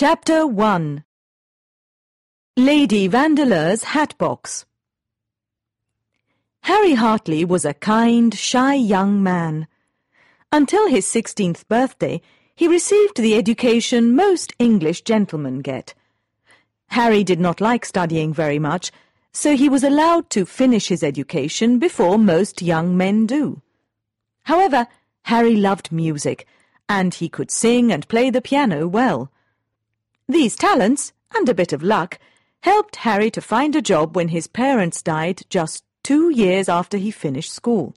Chapter 1 Lady Vandeleur's Hatbox Harry Hartley was a kind, shy young man. Until his sixteenth birthday, he received the education most English gentlemen get. Harry did not like studying very much, so he was allowed to finish his education before most young men do. However, Harry loved music, and he could sing and play the piano well. These talents, and a bit of luck, helped Harry to find a job when his parents died just two years after he finished school.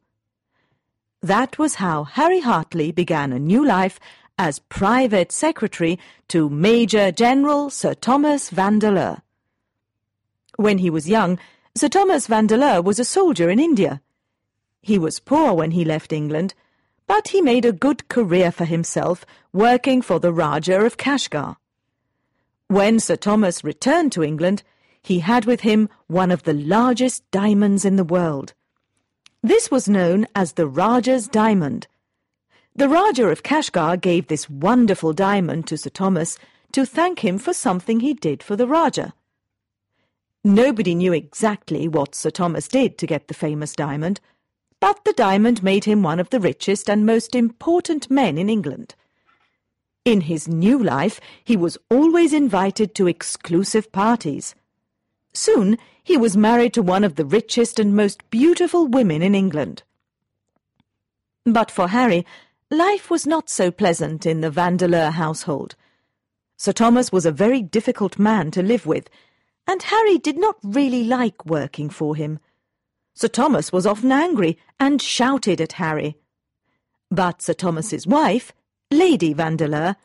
That was how Harry Hartley began a new life as private secretary to Major General Sir Thomas Vandeleur. When he was young, Sir Thomas Vandeleur was a soldier in India. He was poor when he left England, but he made a good career for himself working for the Rajah of Kashgar. When Sir Thomas returned to England, he had with him one of the largest diamonds in the world. This was known as the Rajah's Diamond. The Rajah of Kashgar gave this wonderful diamond to Sir Thomas to thank him for something he did for the Rajah. Nobody knew exactly what Sir Thomas did to get the famous diamond, but the diamond made him one of the richest and most important men in England. In his new life, he was always invited to exclusive parties. Soon, he was married to one of the richest and most beautiful women in England. But for Harry, life was not so pleasant in the Vandeleur household. Sir Thomas was a very difficult man to live with, and Harry did not really like working for him. Sir Thomas was often angry and shouted at Harry. But Sir Thomas's wife, Lady Vandeleur,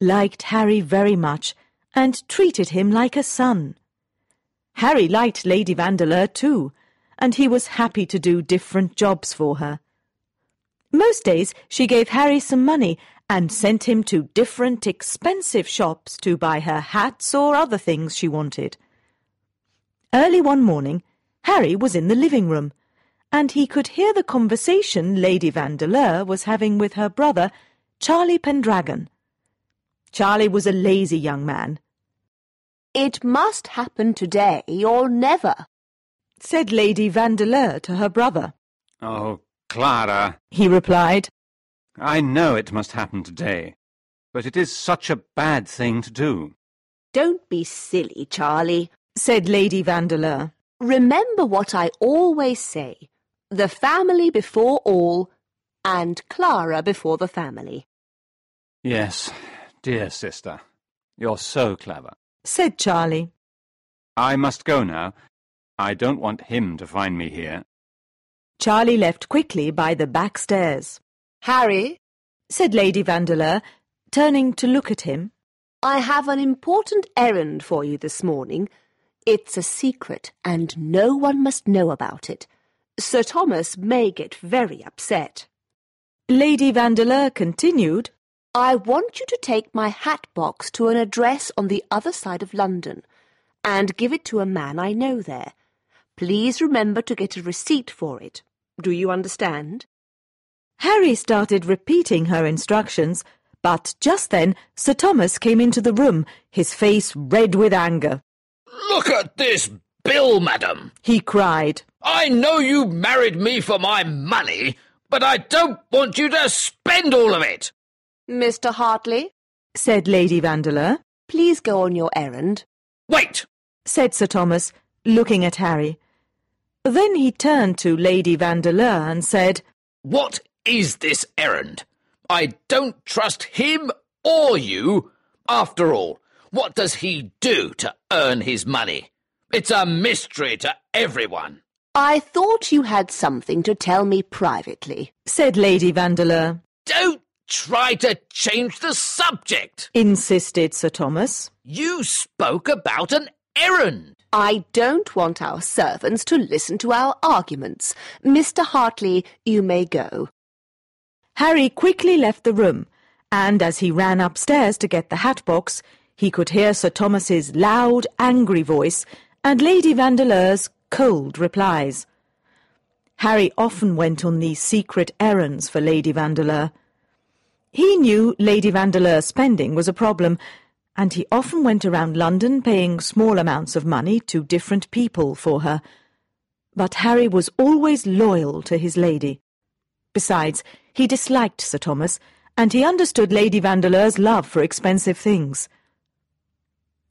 liked Harry very much and treated him like a son. Harry liked Lady Vandeleur too, and he was happy to do different jobs for her. Most days she gave Harry some money and sent him to different expensive shops to buy her hats or other things she wanted. Early one morning, Harry was in the living room, and he could hear the conversation Lady Vandeleur was having with her brother, Charlie Pendragon. Charlie was a lazy young man. It must happen today or never, said Lady Vandeleur to her brother. Oh, Clara, he replied. I know it must happen today, but it is such a bad thing to do. Don't be silly, Charlie, said Lady Vandeleur. Remember what I always say. The family before all, and Clara before the family. Yes, dear sister, you're so clever, said Charlie. I must go now. I don't want him to find me here. Charlie left quickly by the back stairs. Harry, said Lady Vandeleur, turning to look at him. I have an important errand for you this morning. It's a secret, and no one must know about it. Sir Thomas may get very upset. Lady Vandeleur continued, I want you to take my hat box to an address on the other side of London, and give it to a man I know there. Please remember to get a receipt for it. Do you understand? Harry started repeating her instructions, but just then Sir Thomas came into the room, his face red with anger. Look at this bill, madam, he cried. I know you married me for my money, but I don't want you to spend all of it. Mr. Hartley, said Lady Vandeleur, please go on your errand. Wait, said Sir Thomas, looking at Harry. Then he turned to Lady Vandeleur and said, What is this errand? I don't trust him or you. After all, what does he do to earn his money? It's a mystery to everyone. I thought you had something to tell me privately, said Lady Vandeleur. Don't try to change the subject, insisted Sir Thomas. You spoke about an errand. I don't want our servants to listen to our arguments. Mr. Hartley, you may go. Harry quickly left the room, and as he ran upstairs to get the hat box, he could hear Sir Thomas's loud, angry voice and Lady Vandeleur's cold replies. Harry often went on these secret errands for Lady Vandeleur. He knew Lady Vandeleur's spending was a problem, and he often went around London paying small amounts of money to different people for her. But Harry was always loyal to his lady. Besides, he disliked Sir Thomas, and he understood Lady Vandeleur's love for expensive things.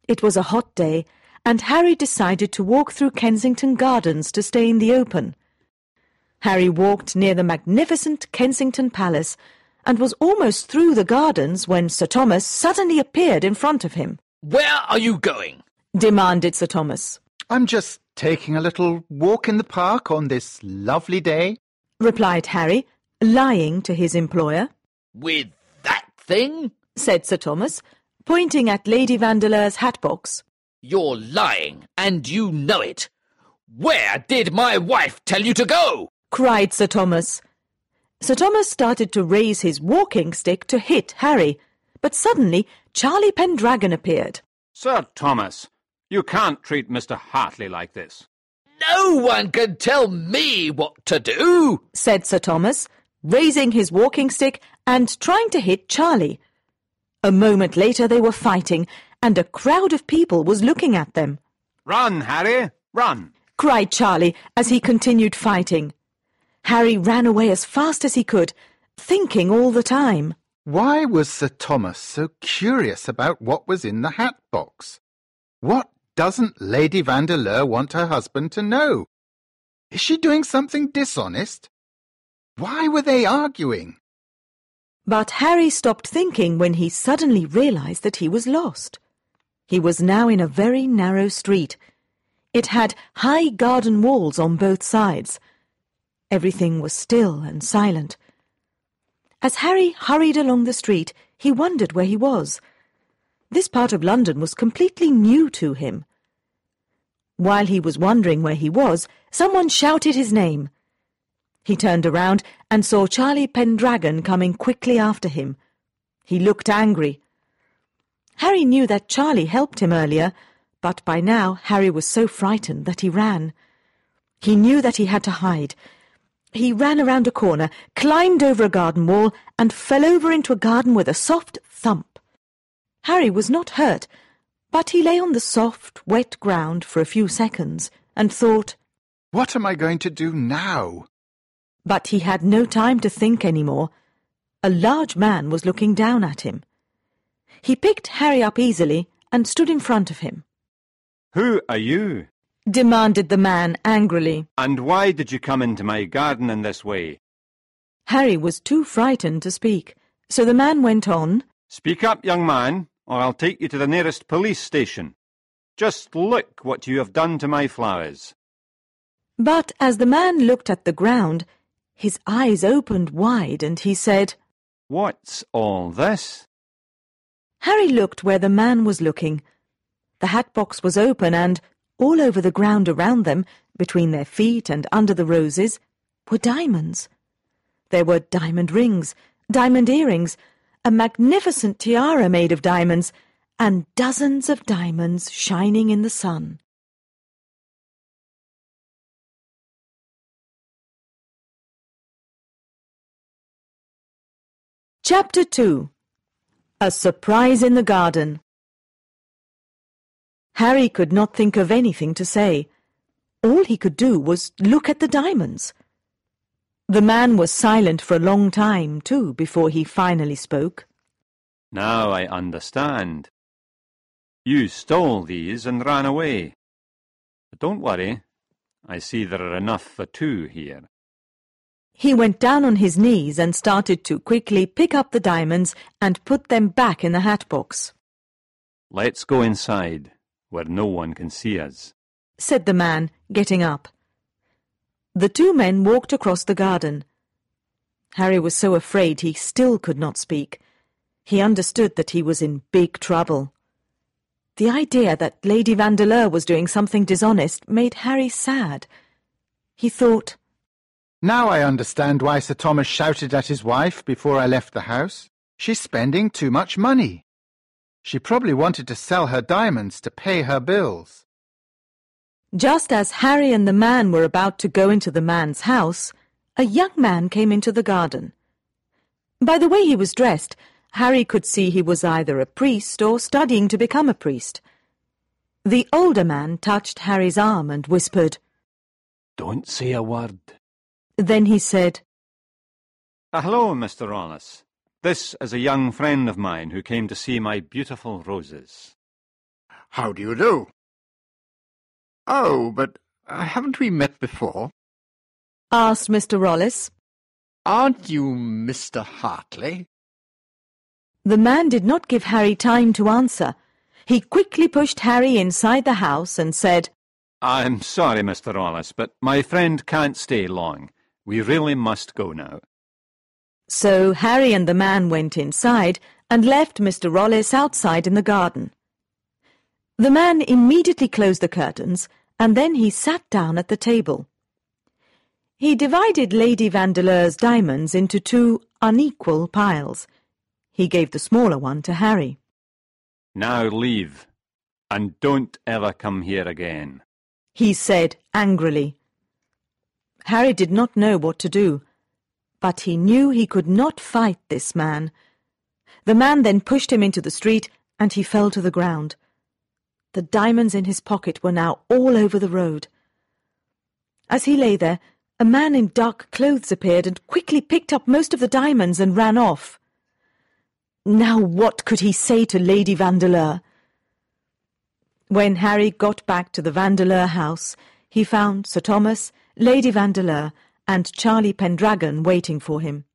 It was a hot day, and Harry decided to walk through Kensington Gardens to stay in the open. Harry walked near the magnificent Kensington Palace, and was almost through the gardens when Sir Thomas suddenly appeared in front of him. Where are you going? demanded Sir Thomas. I'm just taking a little walk in the park on this lovely day, replied Harry, lying to his employer. With that thing? said Sir Thomas, pointing at Lady Vandeleur's hat box. You're lying, and you know it. Where did my wife tell you to go? cried Sir Thomas. Sir Thomas started to raise his walking stick to hit Harry, but suddenly Charlie Pendragon appeared. Sir Thomas, you can't treat Mr. Hartley like this. No one can tell me what to do, said Sir Thomas, raising his walking stick and trying to hit Charlie. A moment later they were fighting, and a crowd of people was looking at them. Run, Harry, run! cried Charlie as he continued fighting. Harry ran away as fast as he could, thinking all the time. Why was Sir Thomas so curious about what was in the hat box? What doesn't Lady Vandeleur want her husband to know? Is she doing something dishonest? Why were they arguing? But Harry stopped thinking when he suddenly realized that he was lost. He was now in a very narrow street. It had high garden walls on both sides. Everything was still and silent. As Harry hurried along the street, he wondered where he was. This part of London was completely new to him. While he was wondering where he was, someone shouted his name. He turned around and saw Charlie Pendragon coming quickly after him. He looked angry. Harry knew that Charlie helped him earlier, but by now Harry was so frightened that he ran. He knew that he had to hide. He ran around a corner, climbed over a garden wall, and fell over into a garden with a soft thump. Harry was not hurt, but he lay on the soft, wet ground for a few seconds and thought, What am I going to do now? But he had no time to think any more. A large man was looking down at him. He picked Harry up easily and stood in front of him. Who are you? demanded the man angrily. And why did you come into my garden in this way? Harry was too frightened to speak, so the man went on. Speak up, young man, or I'll take you to the nearest police station. Just look what you have done to my flowers. But as the man looked at the ground, his eyes opened wide and he said, What's all this? Harry looked where the man was looking. The hat box was open and, all over the ground around them, between their feet and under the roses, were diamonds. There were diamond rings, diamond earrings, a magnificent tiara made of diamonds, and dozens of diamonds shining in the sun. Chapter 2 A Surprise in the Garden Harry could not think of anything to say. All he could do was look at the diamonds. The man was silent for a long time, too, before he finally spoke. Now I understand. You stole these and ran away. But don't worry. I see there are enough for two here. He went down on his knees and started to quickly pick up the diamonds and put them back in the hat box. Let's go inside, where no one can see us, said the man, getting up. The two men walked across the garden. Harry was so afraid he still could not speak. He understood that he was in big trouble. The idea that Lady Vandeleur was doing something dishonest made Harry sad. He thought, Now I understand why Sir Thomas shouted at his wife before I left the house. She's spending too much money. She probably wanted to sell her diamonds to pay her bills. Just as Harry and the man were about to go into the man's house, a young man came into the garden. By the way he was dressed, Harry could see he was either a priest or studying to become a priest. The older man touched Harry's arm and whispered. Don't say a word. Then he said, hello, Mr. Rolles. This is a young friend of mine who came to see my beautiful roses. How do you do? Oh, but uh, haven't we met before? asked Mr. Rolles. Aren't you Mr. Hartley? The man did not give Harry time to answer. He quickly pushed Harry inside the house and said, I'm sorry, Mr. Rolles, but my friend can't stay long. We really must go now. So Harry and the man went inside and left Mr. Rolles outside in the garden. The man immediately closed the curtains and then he sat down at the table. He divided Lady Vandeleur's diamonds into two unequal piles. He gave the smaller one to Harry. Now leave, and don't ever come here again. He said angrily. Harry did not know what to do, but he knew he could not fight this man. The man then pushed him into the street, and he fell to the ground. The diamonds in his pocket were now all over the road. As he lay there, a man in dark clothes appeared and quickly picked up most of the diamonds and ran off. Now what could he say to Lady Vandeleur? When Harry got back to the Vandeleur house, he found Sir Thomas, Lady Vandeleur, and Charlie Pendragon waiting for him.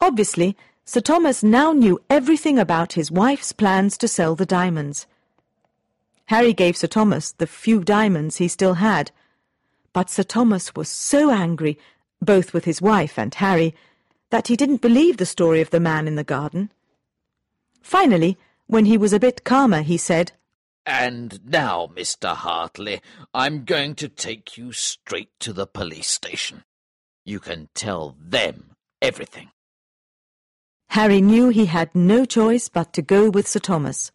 Obviously, Sir Thomas now knew everything about his wife's plans to sell the diamonds. Harry gave Sir Thomas the few diamonds he still had, but Sir Thomas was so angry, both with his wife and Harry, that he didn't believe the story of the man in the garden. Finally, when he was a bit calmer, he said, And now, Mr. Hartley, I'm going to take you straight to the police station. You can tell them everything. Harry knew he had no choice but to go with Sir Thomas.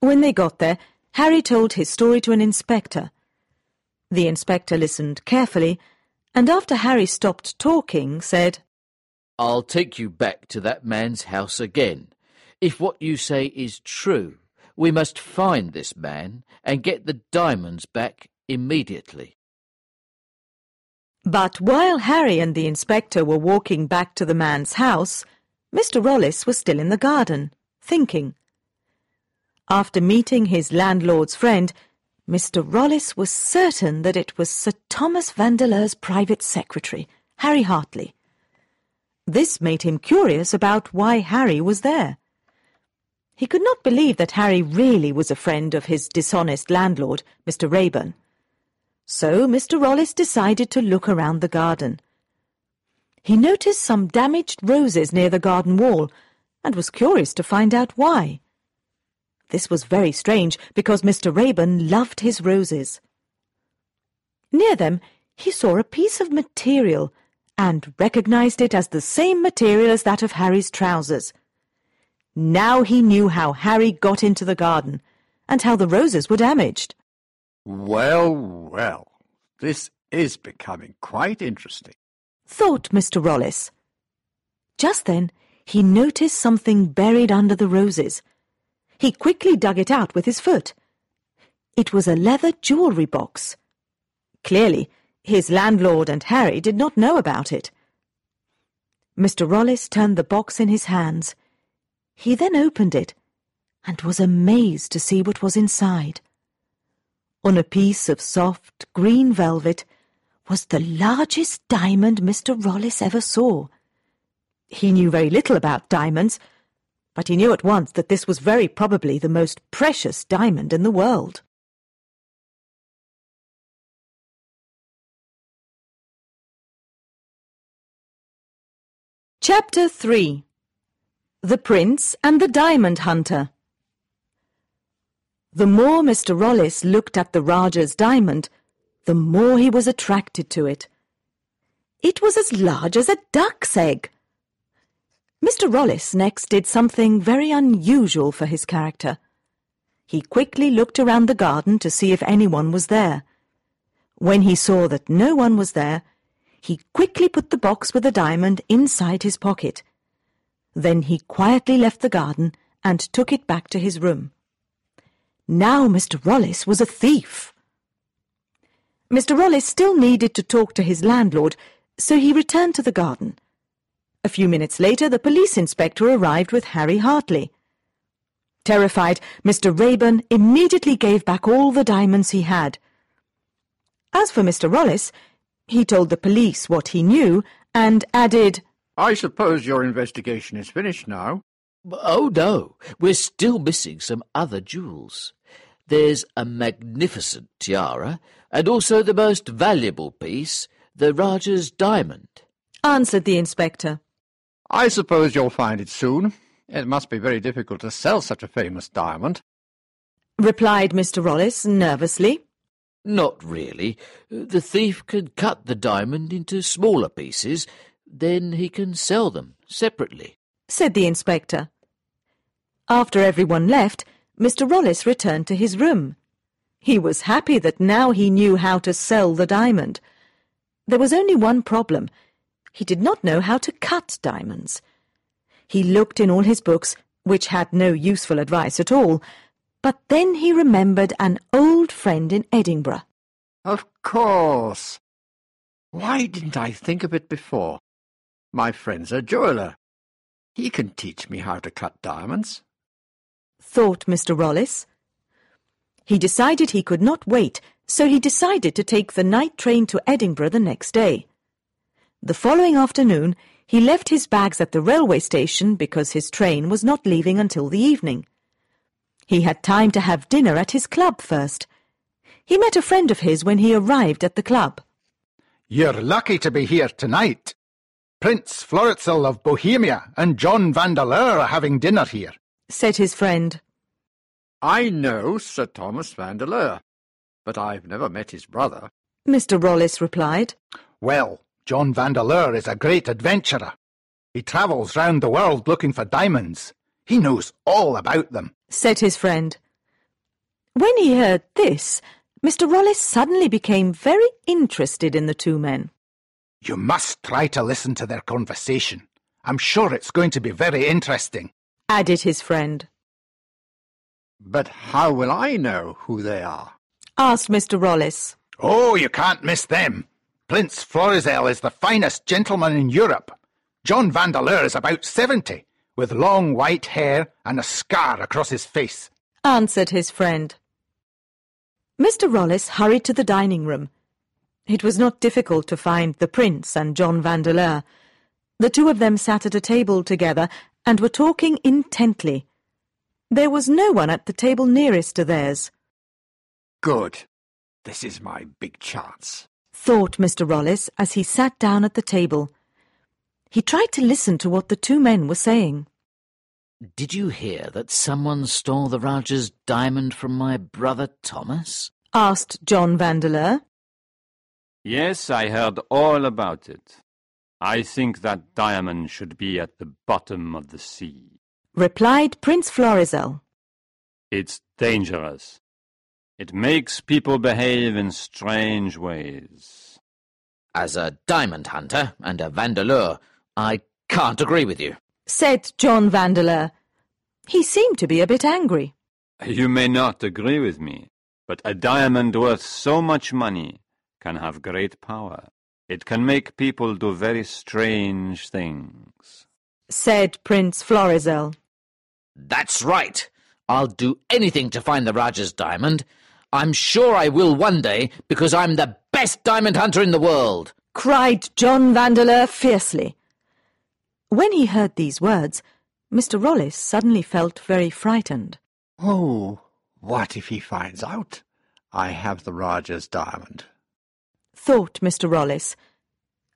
When they got there, Harry told his story to an inspector. The inspector listened carefully, and after Harry stopped talking, said, I'll take you back to that man's house again. If what you say is true, we must find this man and get the diamonds back immediately. But while Harry and the inspector were walking back to the man's house, Mr. Rolles was still in the garden, thinking. After meeting his landlord's friend, Mr. Rolles was certain that it was Sir Thomas Vandeleur's private secretary, Harry Hartley. This made him curious about why Harry was there. He could not believe that Harry really was a friend of his dishonest landlord, Mr. Raeburn. So Mr. Rolles decided to look around the garden. He noticed some damaged roses near the garden wall and was curious to find out why. This was very strange because Mr. Raeburn loved his roses. Near them he saw a piece of material and recognized it as the same material as that of Harry's trousers. Now he knew how Harry got into the garden and how the roses were damaged. Well, well, this is becoming quite interesting. Thought Mr. Rolles. Just then he noticed something buried under the roses. He quickly dug it out with his foot. It was a leather jewellery box. Clearly, his landlord and Harry did not know about it. Mr. Rolles turned the box in his hands. He then opened it and was amazed to see what was inside. On a piece of soft green velvet was the largest diamond Mr. Rolles ever saw. He knew very little about diamonds, but he knew at once that this was very probably the most precious diamond in the world. Chapter 3 The Prince and the Diamond Hunter The more Mr. Rolles looked at the Rajah's diamond, the more he was attracted to it. It was as large as a duck's egg. Mr. Rolles next did something very unusual for his character. He quickly looked around the garden to see if anyone was there. When he saw that no one was there, he quickly put the box with the diamond inside his pocket. Then he quietly left the garden and took it back to his room. Now Mr. Rolles was a thief. Mr. Rolles still needed to talk to his landlord, so he returned to the garden. A few minutes later, the police inspector arrived with Harry Hartley. Terrified, Mr. Raeburn immediately gave back all the diamonds he had. As for Mr. Rolles, he told the police what he knew and added, I suppose your investigation is finished now. Oh, no, we're still missing some other jewels. There's a magnificent tiara, and also the most valuable piece, the Rajah's diamond. answered the inspector. I suppose you'll find it soon. It must be very difficult to sell such a famous diamond. Replied Mr. Rolles nervously. Not really. The thief can cut the diamond into smaller pieces, then he can sell them separately. said the inspector. After everyone left, Mr. Rolles returned to his room. He was happy that now he knew how to sell the diamond. There was only one problem. He did not know how to cut diamonds. He looked in all his books, which had no useful advice at all, but then he remembered an old friend in Edinburgh. Of course. Why didn't I think of it before? My friend's a jeweller. He can teach me how to cut diamonds. thought Mr. Rolles. He decided he could not wait, so he decided to take the night train to Edinburgh the next day. The following afternoon, he left his bags at the railway station because his train was not leaving until the evening. He had time to have dinner at his club first. He met a friend of his when he arrived at the club. You're lucky to be here tonight. Prince Florizel of Bohemia and John Vandeleur are having dinner here. said his friend. I know Sir Thomas Vandeleur, but I've never met his brother. Mr. Rolles replied. Well, John Vandeleur is a great adventurer. He travels round the world looking for diamonds. He knows all about them. said his friend. When he heard this, Mr. Rolles suddenly became very interested in the two men. You must try to listen to their conversation. I'm sure it's going to be very interesting. added his friend. But how will I know who they are? Asked Mr. Rolles. Oh, you can't miss them. Prince Florizel is the finest gentleman in Europe. John Vandeleur is about seventy, with long white hair and a scar across his face. answered his friend. Mr. Rolles hurried to the dining room. It was not difficult to find the prince and John Vandeleur. The two of them sat at a table together and were talking intently. There was no one at the table nearest to theirs, Good. This is my big chance. thought Mr. Rolles as he sat down at the table. He tried to listen to what the two men were saying. Did you hear that someone stole the Rajah's diamond from my brother Thomas? asked John Vandeleur. Yes, I heard all about it. I think that diamond should be at the bottom of the sea. replied Prince Florizel. It's dangerous. It makes people behave in strange ways. As a diamond hunter and a Vandeleur, I can't agree with you. said John Vandeleur. He seemed to be a bit angry. You may not agree with me, but a diamond worth so much money can have great power. It can make people do very strange things. said Prince Florizel. That's right. I'll do anything to find the Rajah's diamond. I'm sure I will one day because I'm the best diamond hunter in the world. cried John Vandeleur fiercely. When he heard these words, Mr. Rolles suddenly felt very frightened. Oh, what if he finds out I have the Rajah's diamond? Thought Mr. Rolles.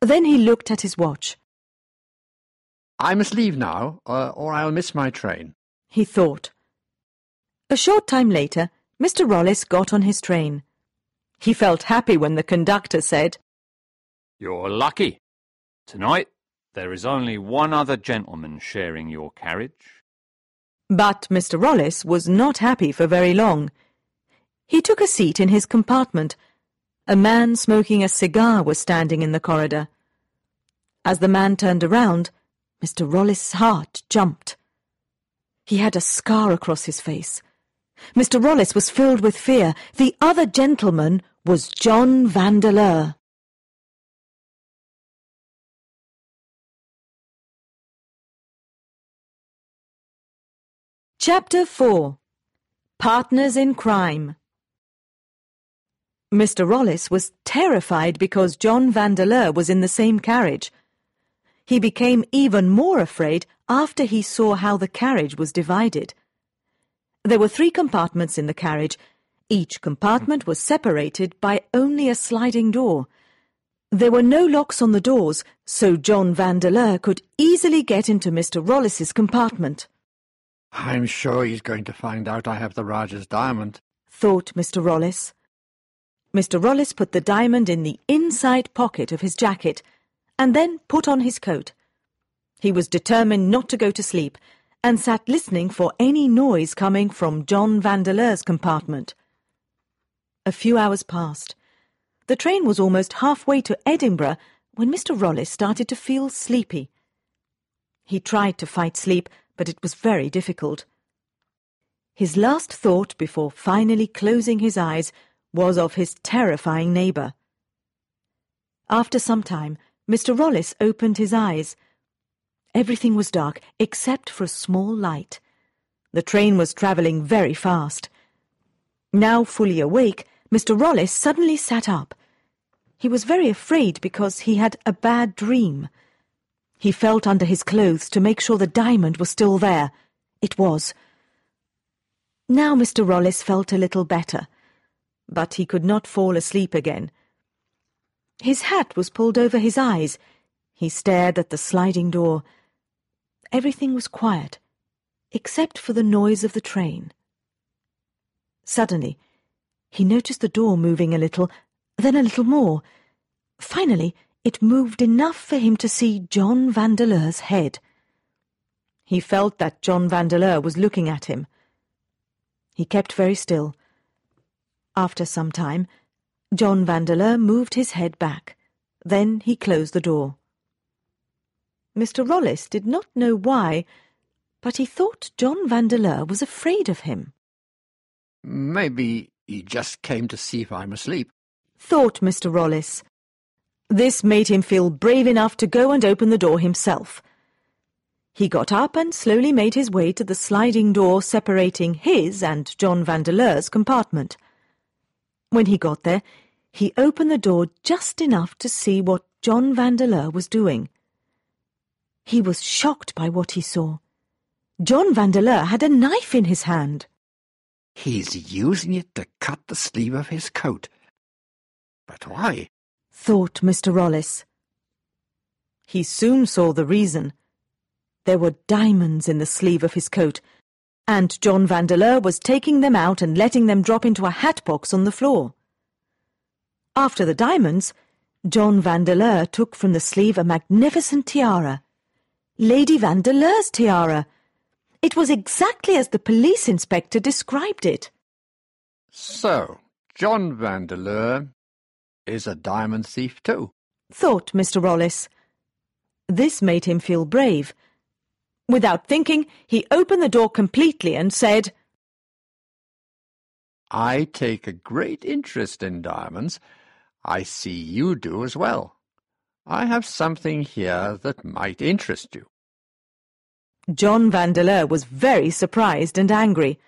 Then he looked at his watch. I must leave now, uh, or I'll miss my train. He thought. A short time later, Mr. Rolles got on his train. He felt happy when the conductor said, You're lucky. Tonight there is only one other gentleman sharing your carriage. But Mr. Rolles was not happy for very long. He took a seat in his compartment. A man smoking a cigar was standing in the corridor. As the man turned around, Mr. Rolles' heart jumped. He had a scar across his face. Mr. Rolles was filled with fear. The other gentleman was John Vandeleur. Chapter 4 Partners in Crime Mr. Rolles was terrified because John Vandeleur was in the same carriage. He became even more afraid after he saw how the carriage was divided. There were three compartments in the carriage. Each compartment was separated by only a sliding door. There were no locks on the doors, so John Vandeleur could easily get into Mr. Rolles's compartment. I'm sure he's going to find out I have the Rajah's diamond. thought Mr. Rolles. Mr. Rolles put the diamond in the inside pocket of his jacket and then put on his coat. He was determined not to go to sleep and sat listening for any noise coming from John Vandeleur's compartment. A few hours passed. The train was almost halfway to Edinburgh when Mr. Rolles started to feel sleepy. He tried to fight sleep, but it was very difficult. His last thought before finally closing his eyes was of his terrifying neighbour. After some time, Mr. Rolles opened his eyes. Everything was dark except for a small light. The train was travelling very fast. Now fully awake, Mr. Rolles suddenly sat up. He was very afraid because he had a bad dream. He felt under his clothes to make sure the diamond was still there. It was. Now Mr. Rolles felt a little better, but he could not fall asleep again. His hat was pulled over his eyes. He stared at the sliding door. Everything was quiet, except for the noise of the train. Suddenly, he noticed the door moving a little, then a little more. Finally, it moved enough for him to see John Vandeleur's head. He felt that John Vandeleur was looking at him. He kept very still. After some time, John Vandeleur moved his head back. Then he closed the door. Mr. Rolles did not know why, but he thought John Vandeleur was afraid of him. Maybe he just came to see if I'm asleep. Thought Mr. Rolles. This made him feel brave enough to go and open the door himself. He got up and slowly made his way to the sliding door separating his and John Vandeleur's compartment. When he got there, he opened the door just enough to see what John Vandeleur was doing. He was shocked by what he saw. John Vandeleur had a knife in his hand. He's using it to cut the sleeve of his coat. But why? thought Mr. Rolles. He soon saw the reason. There were diamonds in the sleeve of his coat, and John Vandeleur was taking them out and letting them drop into a hat box on the floor. After the diamonds, John Vandeleur took from the sleeve a magnificent tiara. Lady Vandeleur's tiara. It was exactly as the police inspector described it. So, John Vandeleur is a diamond thief too. Thought Mr. Rolles. This made him feel brave. Without thinking, he opened the door completely and said, I take a great interest in diamonds. I see you do as well. I have something here that might interest you. John Vandeleur was very surprised and angry.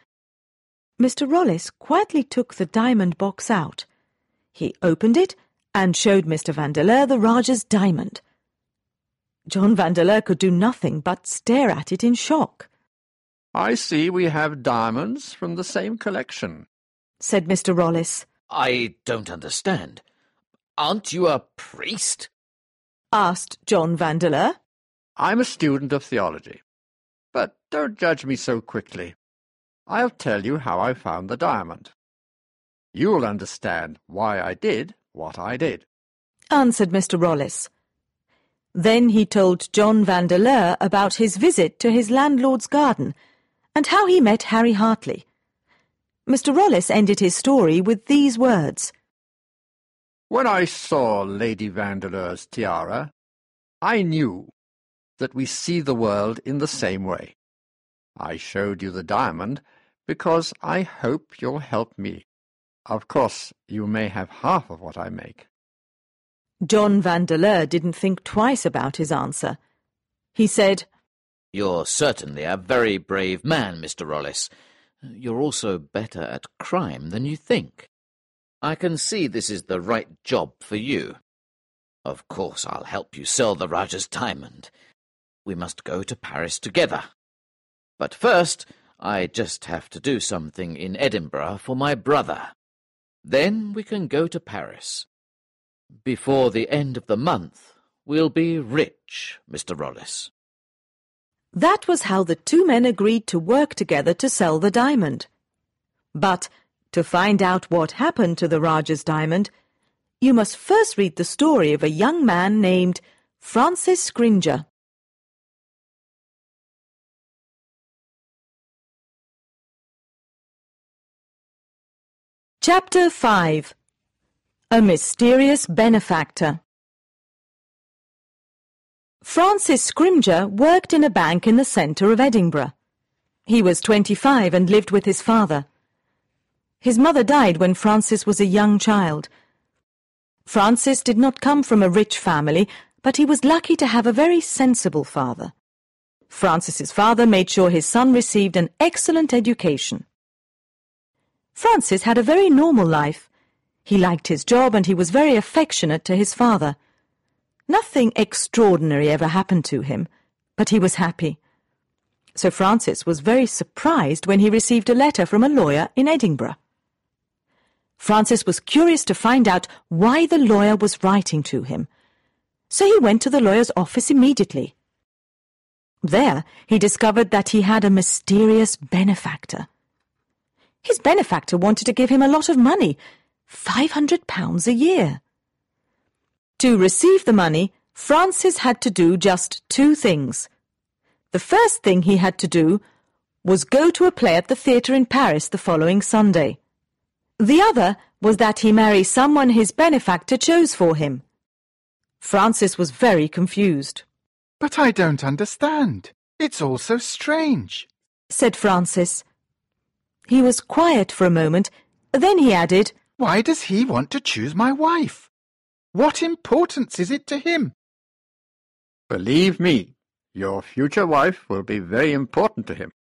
Mr. Rolles quietly took the diamond box out. He opened it and showed Mr. Vandeleur the Rajah's diamond. John Vandeleur could do nothing but stare at it in shock. I see we have diamonds from the same collection, said Mr. Rolles. I don't understand. Aren't you a priest? asked John Vandeleur. I'm a student of theology. But don't judge me so quickly. I'll tell you how I found the diamond. You'll understand why I did what I did, answered Mr. Rolles. Then he told John Vandeleur about his visit to his landlord's garden and how he met Harry Hartley. Mr. Rolles ended his story with these words. When I saw Lady Vandeleur's tiara, I knew that we see the world in the same way. I showed you the diamond because I hope you'll help me. Of course, you may have half of what I make. John Vandeleur didn't think twice about his answer. He said, You're certainly a very brave man, Mr. Rolles. You're also better at crime than you think. I can see this is the right job for you. Of course I'll help you sell the Rajah's diamond. We must go to Paris together. But first, I just have to do something in Edinburgh for my brother. Then we can go to Paris. Before the end of the month, we'll be rich, Mr. Rolles. That was how the two men agreed to work together to sell the diamond. But to find out what happened to the Rajah's diamond, you must first read the story of a young man named Francis Scrymgeour. Chapter 5 A Mysterious Benefactor Francis Scrymgeour worked in a bank in the centre of Edinburgh. He was 25 and lived with his father. His mother died when Francis was a young child. Francis did not come from a rich family, but he was lucky to have a very sensible father. Francis's father made sure his son received an excellent education. Francis had a very normal life. He liked his job and he was very affectionate to his father. Nothing extraordinary ever happened to him, but he was happy. So Francis was very surprised when he received a letter from a lawyer in Edinburgh. Francis was curious to find out why the lawyer was writing to him. So he went to the lawyer's office immediately. There, he discovered that he had a mysterious benefactor. His benefactor wanted to give him a lot of money, five hundred pounds a year. To receive the money, Francis had to do just two things. The first thing he had to do was go to a play at the theatre in Paris the following Sunday. The other was that he marry someone his benefactor chose for him. Francis was very confused. But I don't understand. It's all so strange. Said Francis. He was quiet for a moment, then he added, Why does he want to choose my wife? What importance is it to him? Believe me, your future wife will be very important to him.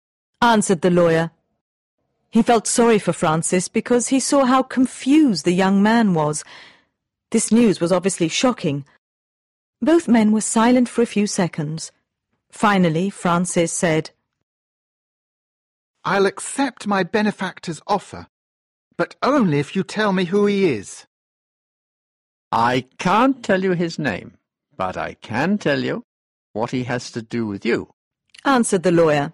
answered the lawyer. He felt sorry for Francis because he saw how confused the young man was. This news was obviously shocking. Both men were silent for a few seconds. Finally, Francis said, I'll accept my benefactor's offer, but only if you tell me who he is. I can't tell you his name, but I can tell you what he has to do with you. answered the lawyer.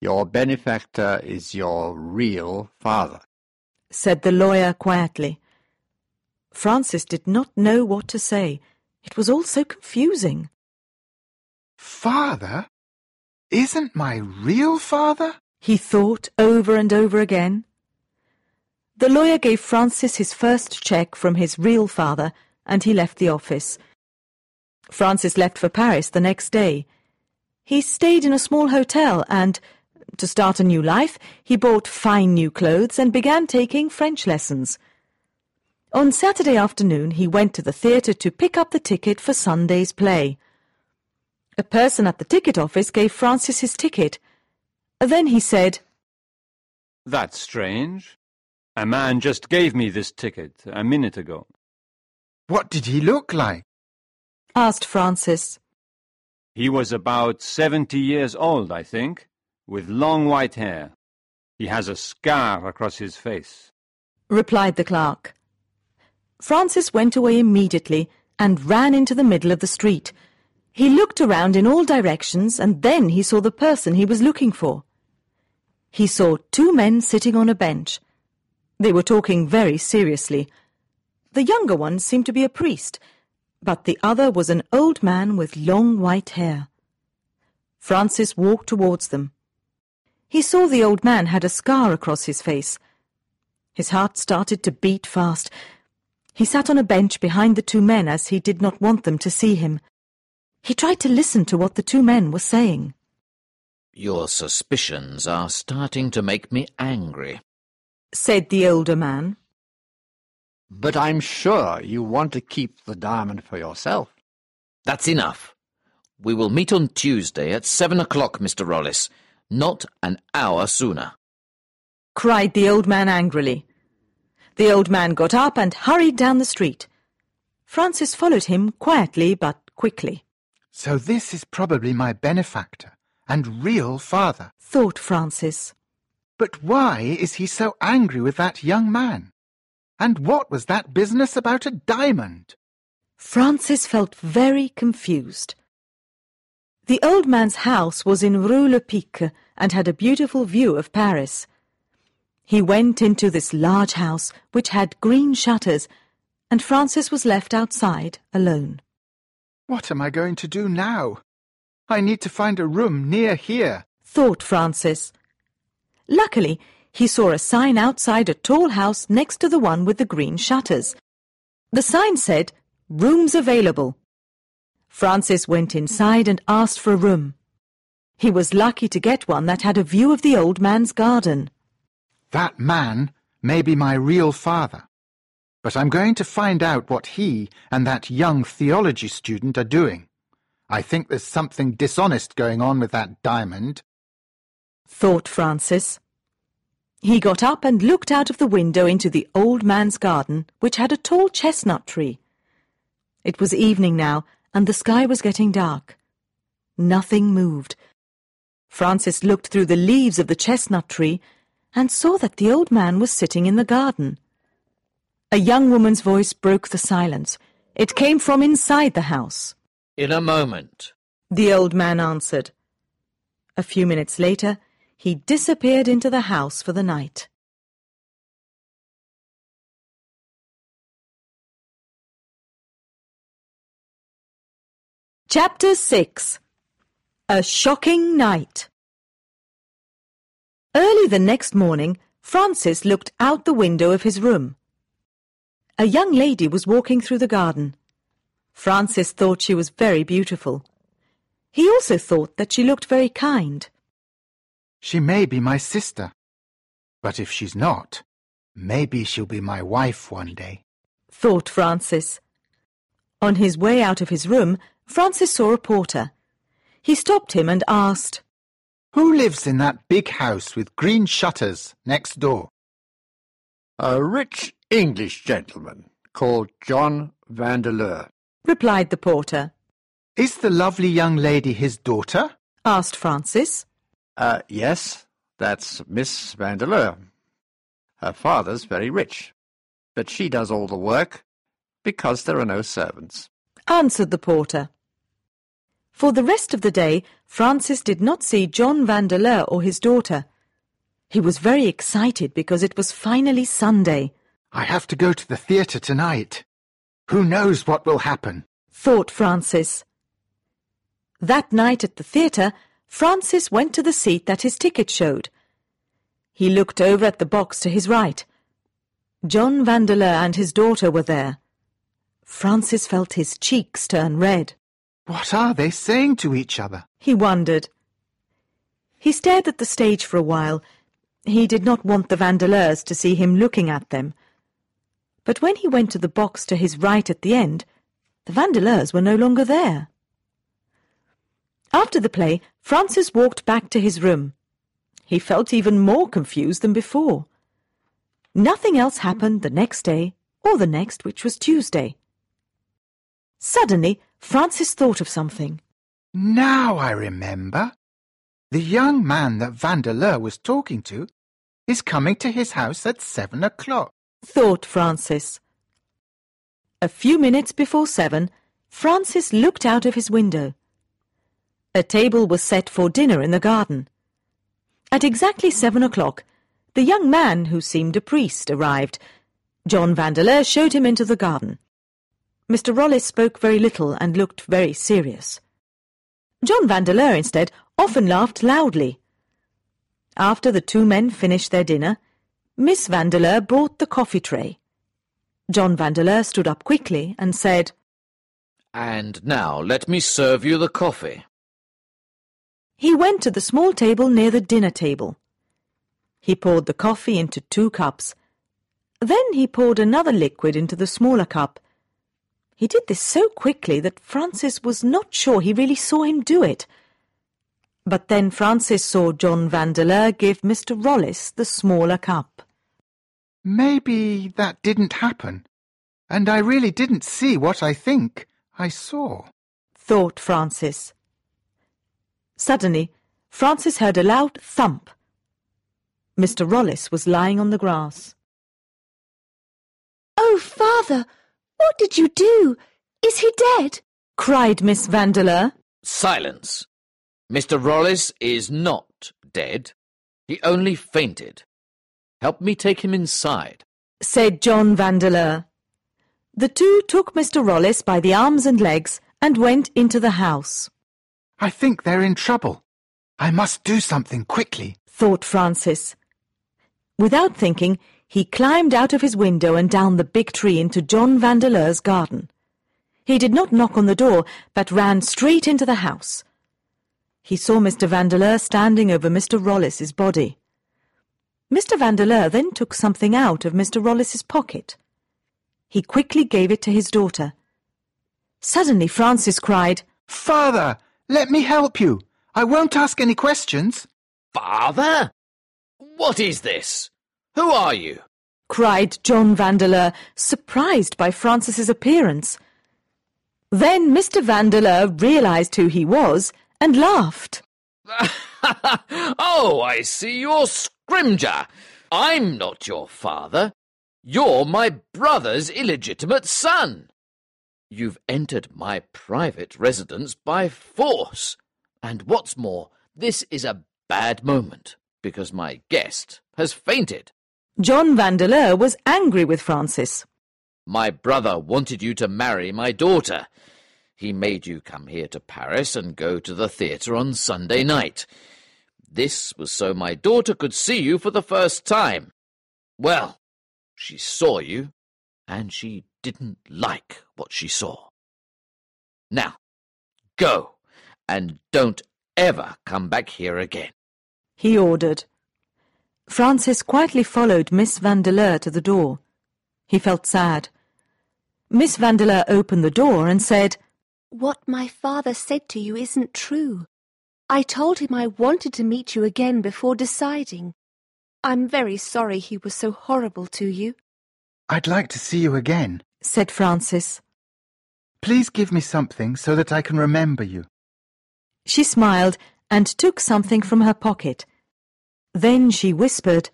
Your benefactor is your real father. said the lawyer quietly. Francis did not know what to say. It was all so confusing. Father? Isn't my real father? He thought over and over again. The lawyer gave Francis his first cheque from his real father, and he left the office. Francis left for Paris the next day. He stayed in a small hotel and, to start a new life, he bought fine new clothes and began taking French lessons. On Saturday afternoon he went to the theatre to pick up the ticket for Sunday's play. A person at the ticket office gave Francis his ticket. Then he said, That's strange. A man just gave me this ticket a minute ago. What did he look like? asked Francis. He was about seventy years old, I think, with long white hair. He has a scar across his face. replied the clerk. Francis went away immediately and ran into the middle of the street. He looked around in all directions and then he saw the person he was looking for. He saw two men sitting on a bench. They were talking very seriously. The younger one seemed to be a priest, but the other was an old man with long white hair. Francis walked towards them. He saw the old man had a scar across his face. His heart started to beat fast. He sat on a bench behind the two men as he did not want them to see him. He tried to listen to what the two men were saying. Your suspicions are starting to make me angry. Said the older man. But I'm sure you want to keep the diamond for yourself. That's enough. We will meet on Tuesday at seven o'clock, Mr. Rolles. Not an hour sooner. Cried the old man angrily. The old man got up and hurried down the street. Francis followed him quietly but quickly. So this is probably my benefactor and real father. Thought Francis. But why is he so angry with that young man? And what was that business about a diamond? Francis felt very confused. The old man's house was in Rue Le Pic and had a beautiful view of Paris. He went into this large house, which had green shutters, and Francis was left outside alone. What am I going to do now? I need to find a room near here. Thought Francis. Luckily, he saw a sign outside a tall house next to the one with the green shutters. The sign said, Rooms available. Francis went inside and asked for a room. He was lucky to get one that had a view of the old man's garden. That man may be my real father. But I'm going to find out what he and that young theology student are doing. I think there's something dishonest going on with that diamond. Thought Francis. He got up and looked out of the window into the old man's garden, which had a tall chestnut tree. It was evening now, and the sky was getting dark. Nothing moved. Francis looked through the leaves of the chestnut tree and saw that the old man was sitting in the garden. A young woman's voice broke the silence. It came from inside the house. In a moment. The old man answered. A few minutes later, he disappeared into the house for the night. Chapter 6 A Shocking Night Early the next morning, Francis looked out the window of his room. A young lady was walking through the garden. Francis thought she was very beautiful. He also thought that she looked very kind. She may be my sister. But if she's not, maybe she'll be my wife one day. Thought Francis. On his way out of his room, Francis saw a porter. He stopped him and asked, Who lives in that big house with green shutters next door? A rich English gentleman called John Vandeleur. Replied the porter. Is the lovely young lady his daughter? Asked Francis. Uh, yes, that's Miss Vandeleur. Her father's very rich, but she does all the work because there are no servants. Answered the porter. For the rest of the day, Francis did not see John Vandeleur or his daughter. He was very excited because it was finally Sunday. I have to go to the theatre tonight. Who knows what will happen? thought Francis. That night at the theatre, Francis went to the seat that his ticket showed. He looked over at the box to his right. John Vandeleur and his daughter were there. Francis felt his cheeks turn red. What are they saying to each other? He wondered. He stared at the stage for a while. He did not want the Vandeleurs to see him looking at them. But when he went to the box to his right at the end, the Vandeleurs were no longer there. After the play, Francis walked back to his room. He felt even more confused than before. Nothing else happened the next day or the next, which was Tuesday. Suddenly, Francis thought of something. Now I remember. The young man that Vandeleur was talking to is coming to his house at seven o'clock. Thought Francis. A few minutes before seven, Francis looked out of his window. A table was set for dinner in the garden. At exactly seven o'clock, the young man, who seemed a priest, arrived. John Vandeleur showed him into the garden. Mr. Rolles spoke very little and looked very serious. John Vandeleur, instead, often laughed loudly. After the two men finished their dinner, Miss Vandeleur brought the coffee tray. John Vandeleur stood up quickly and said, And now let me serve you the coffee. He went to the small table near the dinner table. He poured the coffee into two cups. Then he poured another liquid into the smaller cup. He did this so quickly that Francis was not sure he really saw him do it. But then Francis saw John Vandeleur give Mr. Rolles the smaller cup. Maybe that didn't happen, and I really didn't see what I think I saw. thought Francis. Suddenly, Francis heard a loud thump. Mr. Rolles was lying on the grass. Oh, father, what did you do? Is he dead? cried Miss Vandeleur. Silence. Mr. Rolles is not dead. He only fainted. Help me take him inside. said John Vandeleur. The two took Mr. Rolles by the arms and legs and went into the house, I think they're in trouble. I must do something quickly. thought Francis. Without thinking, he climbed out of his window and down the big tree into John Vandeleur's garden. He did not knock on the door, but ran straight into the house. He saw Mr. Vandeleur standing over Mr. Rolles's body. Mr. Vandeleur then took something out of Mr. Rolles's pocket. He quickly gave it to his daughter. Suddenly Francis cried, Father, let me help you. I won't ask any questions. Father? What is this? Who are you? cried John Vandeleur, surprised by Francis's appearance. Then Mr. Vandeleur realized who he was and laughed. oh, I see you're Scrymgeour. I'm not your father. You're my brother's illegitimate son. You've entered my private residence by force. And what's more, this is a bad moment, because my guest has fainted. John Vandeleur was angry with Francis. My brother wanted you to marry my daughter. He made you come here to Paris and go to the theatre on Sunday night. This was so my daughter could see you for the first time. Well, she saw you, and she didn't like what she saw. Now, go, and don't ever come back here again. He ordered. Francis quietly followed Miss Vandeleur to the door. He felt sad. Miss Vandeleur opened the door and said, What my father said to you isn't true. I told him I wanted to meet you again before deciding. I'm very sorry he was so horrible to you. I'd like to see you again. said Francis. Please give me something so that I can remember you. She smiled and took something from her pocket. Then she whispered,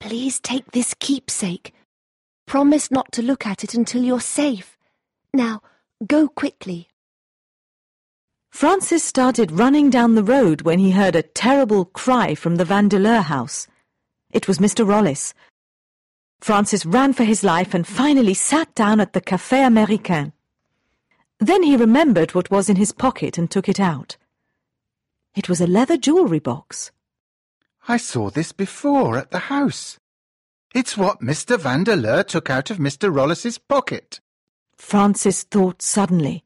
Please take this keepsake. Promise not to look at it until you're safe. Now, go quickly. Francis started running down the road when he heard a terrible cry from the Vandeleur house. It was Mr. Rolles. Francis ran for his life and finally sat down at the Café Américain. Then he remembered what was in his pocket and took it out. It was a leather jewellery box. I saw this before at the house. It's what Mr. Vandeleur took out of Mr. Rolles's pocket. Francis thought suddenly.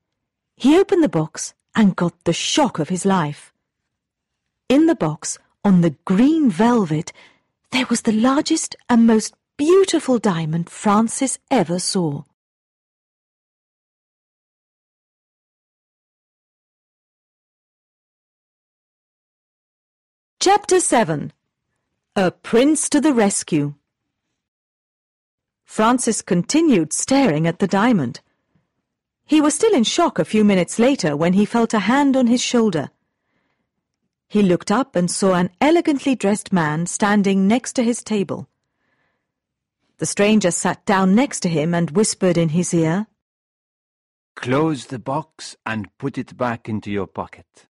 He opened the box and got the shock of his life. In the box, on the green velvet, there was the largest and most beautiful diamond Francis ever saw. Chapter 7 A Prince to the Rescue Francis continued staring at the diamond. He was still in shock a few minutes later when he felt a hand on his shoulder. He looked up and saw an elegantly dressed man standing next to his table. The stranger sat down next to him and whispered in his ear, Close the box and put it back into your pocket.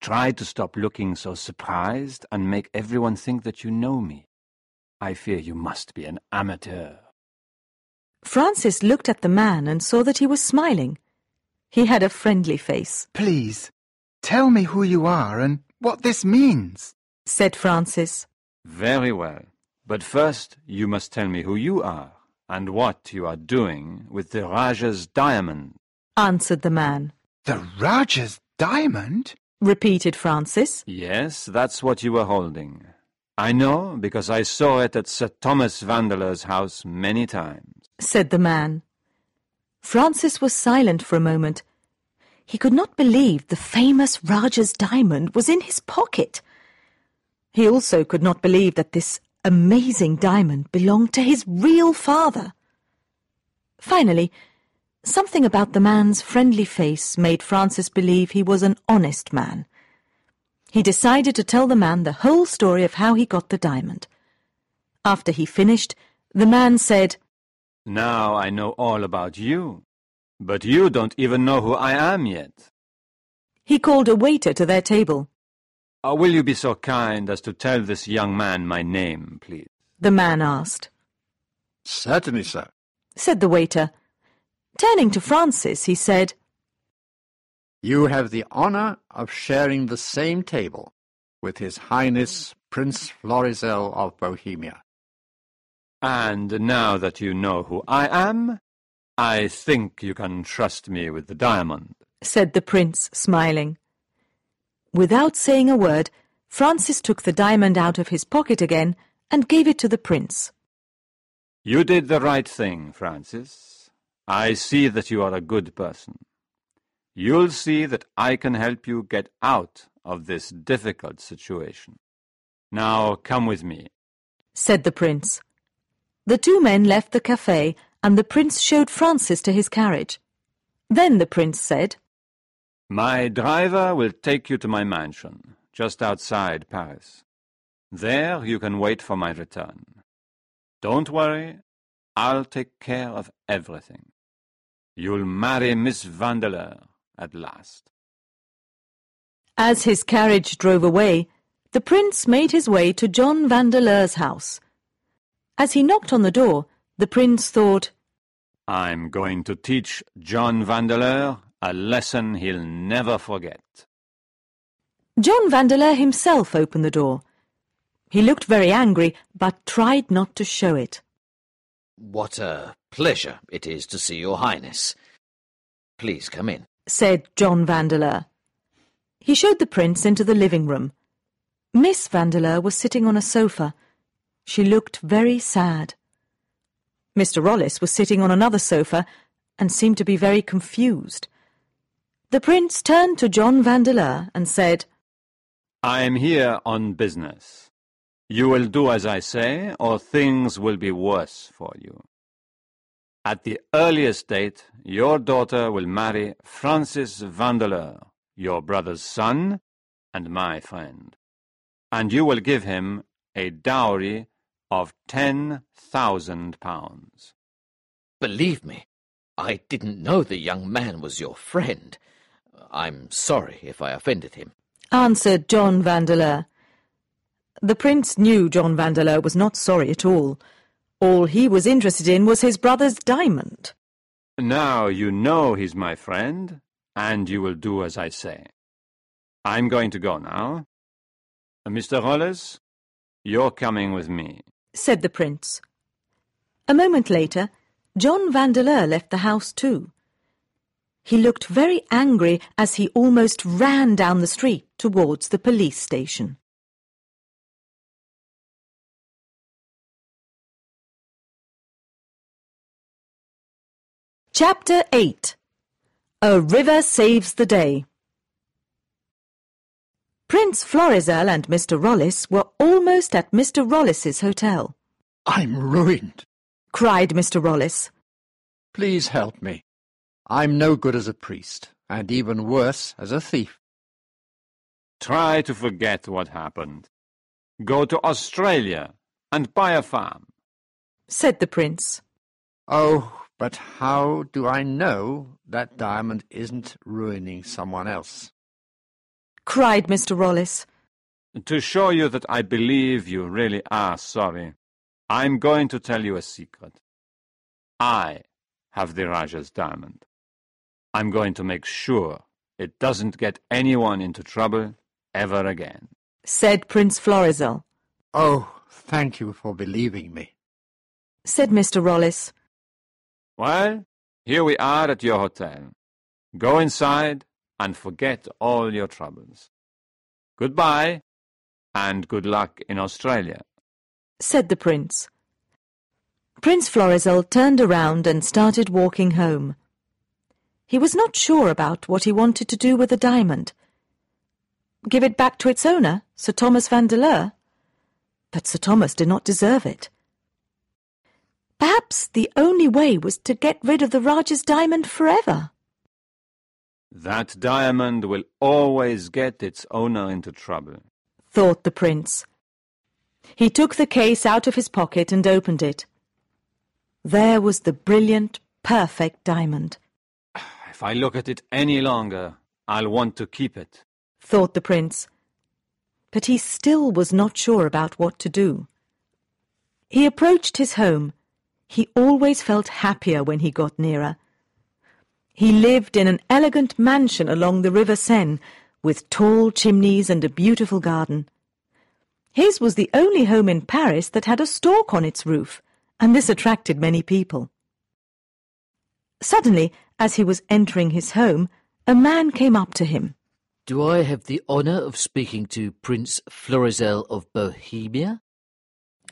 Try to stop looking so surprised and make everyone think that you know me. I fear you must be an amateur. Francis looked at the man and saw that he was smiling. He had a friendly face, Please, tell me who you are and what this means. said Francis. Very well. But first you must tell me who you are and what you are doing with the Rajah's diamond. answered the man. The Rajah's diamond? Repeated Francis. Yes, that's what you were holding. I know, because I saw it at Sir Thomas Vandeleurs' house many times. Said the man. Francis was silent for a moment. He could not believe the famous Rajah's diamond was in his pocket. He also could not believe that this amazing diamond belonged to his real father. Finally, something about the man's friendly face made Francis believe he was an honest man. He decided to tell the man the whole story of how he got the diamond. After he finished, the man said, Now I know all about you. But you don't even know who I am yet. He called a waiter to their table. Uh, will you be so kind as to tell this young man my name, please? The man asked. Certainly, sir. Said the waiter. Turning to Francis, he said, You have the honour of sharing the same table with His Highness Prince Florizel of Bohemia. And now that you know who I am, I think you can trust me with the diamond. said the prince, smiling. Without saying a word, Francis took the diamond out of his pocket again and gave it to the prince. You did the right thing, Francis. I see that you are a good person. You'll see that I can help you get out of this difficult situation. Now come with me. said the prince. The two men left the cafe and the prince showed Francis to his carriage. Then the prince said, My driver will take you to my mansion, just outside Paris. There you can wait for my return. Don't worry, I'll take care of everything. You'll marry Miss Vandeleur at last. As his carriage drove away, the prince made his way to John Vandeleur's house. As he knocked on the door, the prince thought, I'm going to teach John Vandeleur a lesson he'll never forget. John Vandeleur himself opened the door. He looked very angry, but tried not to show it. What a pleasure it is to see your highness. Please come in. said John Vandeleur. He showed the prince into the living room. Miss Vandeleur was sitting on a sofa. She looked very sad. Mr. Rolles was sitting on another sofa and seemed to be very confused. The prince turned to John Vandeleur and said, I am here on business. You will do as I say, or things will be worse for you. At the earliest date, your daughter will marry Francis Vandeleur, your brother's son and my friend, and you will give him a dowry of ten thousand pounds. Believe me, I didn't know the young man was your friend. I'm sorry if I offended him. answered John Vandeleur. The prince knew John Vandeleur was not sorry at all. All he was interested in was his brother's diamond. Now you know he's my friend, and you will do as I say. I'm going to go now. Mr. Rolles, you're coming with me. Said the prince. A moment later, John Vandeleur left the house too. He looked very angry as he almost ran down the street towards the police station. Chapter 8 A River Saves the Day Prince Florizel and Mr. Rolles were almost at Mr. Rolles's hotel. I'm ruined. cried Mr. Rolles. Please help me. I'm no good as a priest, and even worse as a thief. Try to forget what happened. Go to Australia and buy a farm. said the prince. Oh, but how do I know that diamond isn't ruining someone else? Cried Mr. Rolles. To show you that I believe you really are sorry, I'm going to tell you a secret. I have the Rajah's diamond. I'm going to make sure it doesn't get anyone into trouble ever again. said Prince Florizel. Oh, thank you for believing me. said Mr. Rolles. Well, here we are at your hotel. Go inside and forget all your troubles. Goodbye, and good luck in Australia. said the prince. Prince Florizel turned around and started walking home. He was not sure about what he wanted to do with the diamond. Give it back to its owner, Sir Thomas Vandeleur? But Sir Thomas did not deserve it. Perhaps the only way was to get rid of the Rajah's diamond forever. That diamond will always get its owner into trouble. thought the prince. He took the case out of his pocket and opened it. There was the brilliant, perfect diamond, If I look at it any longer, I'll want to keep it. thought the prince. But he still was not sure about what to do. He approached his home. He always felt happier when he got nearer. He lived in an elegant mansion along the River Seine, with tall chimneys and a beautiful garden. His was the only home in Paris that had a stork on its roof, and this attracted many people. Suddenly, as he was entering his home, a man came up to him. Do I have the honour of speaking to Prince Florizel of Bohemia?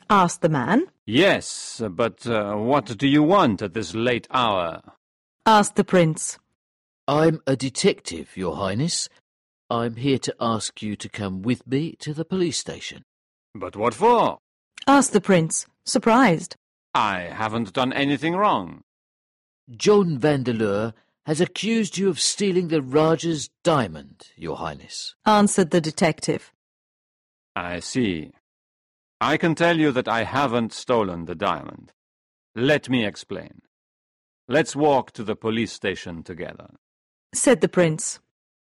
Asked the man. Yes, but uh, what do you want at this late hour? Asked the prince. I'm a detective, Your Highness. I'm here to ask you to come with me to the police station. But what for? Asked the prince, surprised. I haven't done anything wrong. John Vandeleur has accused you of stealing the Rajah's diamond, Your Highness. Answered the detective. I see. I can tell you that I haven't stolen the diamond. Let me explain. Let's walk to the police station together. Said the prince.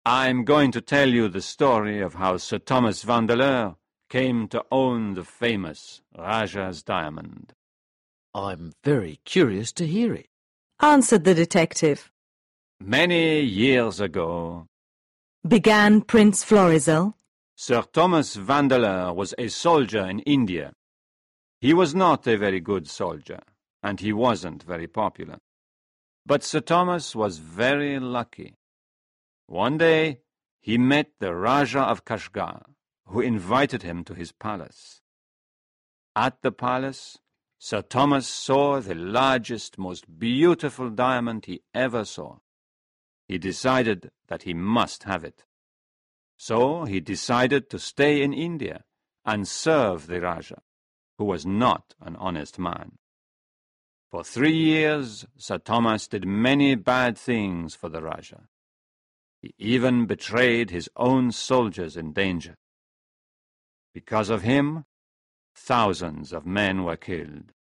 I'm going to tell you the story of how Sir Thomas Vandeleur came to own the famous Rajah's diamond. I'm very curious to hear it. Answered the detective. Many years ago, Began Prince Florizel. Sir Thomas Vandeleur was a soldier in India. He was not a very good soldier, and he wasn't very popular. But Sir Thomas was very lucky. One day he met the Rajah of Kashgar, who invited him to his palace. At the palace, Sir Thomas saw the largest, most beautiful diamond he ever saw. He decided that he must have it. So he decided to stay in India and serve the Rajah, who was not an honest man. For three years, Sir Thomas did many bad things for the Rajah. He even betrayed his own soldiers in danger. Because of him, thousands of men were killed.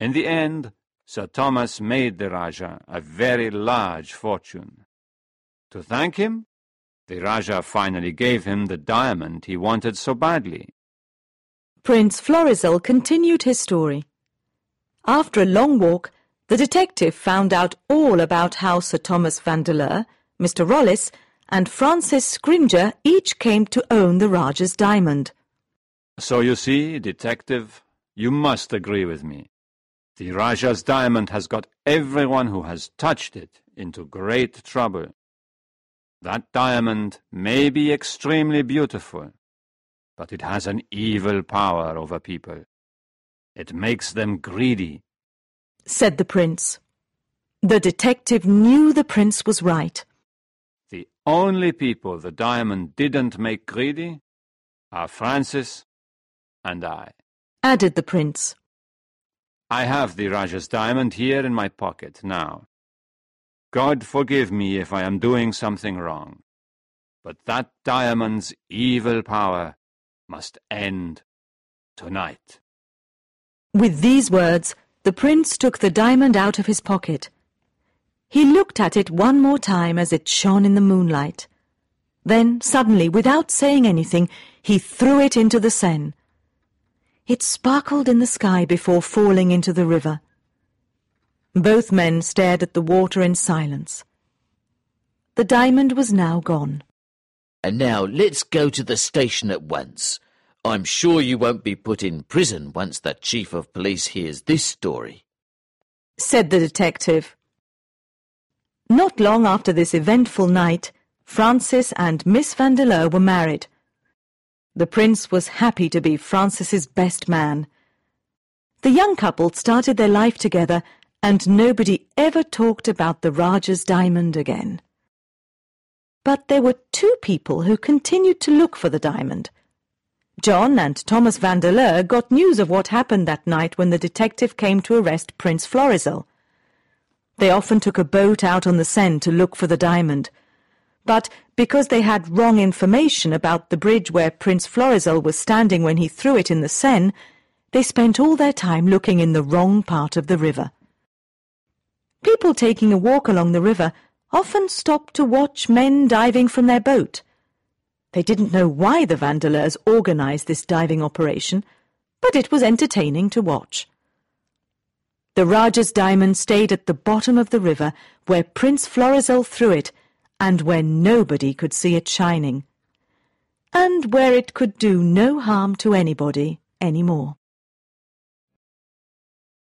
In the end, Sir Thomas made the Rajah a very large fortune. To thank him, the Rajah finally gave him the diamond he wanted so badly. Prince Florizel continued his story. After a long walk, the detective found out all about how Sir Thomas Vandeleur, Mr. Rolles, and Francis Scrymgeour each came to own the Rajah's diamond. So you see, detective, you must agree with me. The Rajah's diamond has got everyone who has touched it into great trouble. That diamond may be extremely beautiful, but it has an evil power over people. It makes them greedy. Said the prince. The detective knew the prince was right. The only people the diamond didn't make greedy are Francis and I. Added the prince. I have the Rajah's diamond here in my pocket now. God forgive me if I am doing something wrong, but that diamond's evil power must end tonight. With these words, the prince took the diamond out of his pocket. He looked at it one more time as it shone in the moonlight. Then, suddenly, without saying anything, he threw it into the Seine. It sparkled in the sky before falling into the river. Both men stared at the water in silence. The diamond was now gone. And now let's go to the station at once. I'm sure you won't be put in prison once the chief of police hears this story. said the detective. Not long after this eventful night, Francis and Miss Vandeleur were married. The prince was happy to be Francis's best man. The young couple started their life together and nobody ever talked about the Rajah's diamond again. But there were two people who continued to look for the diamond. John and Thomas Vandeleur got news of what happened that night when the detective came to arrest Prince Florizel. They often took a boat out on the Seine to look for the diamond. But because they had wrong information about the bridge where Prince Florizel was standing when he threw it in the Seine, they spent all their time looking in the wrong part of the river. People taking a walk along the river often stopped to watch men diving from their boat. They didn't know why the Vandeleurs organized this diving operation, but it was entertaining to watch. The Rajah's diamond stayed at the bottom of the river where Prince Florizel threw it and where nobody could see it shining, and where it could do no harm to anybody any more.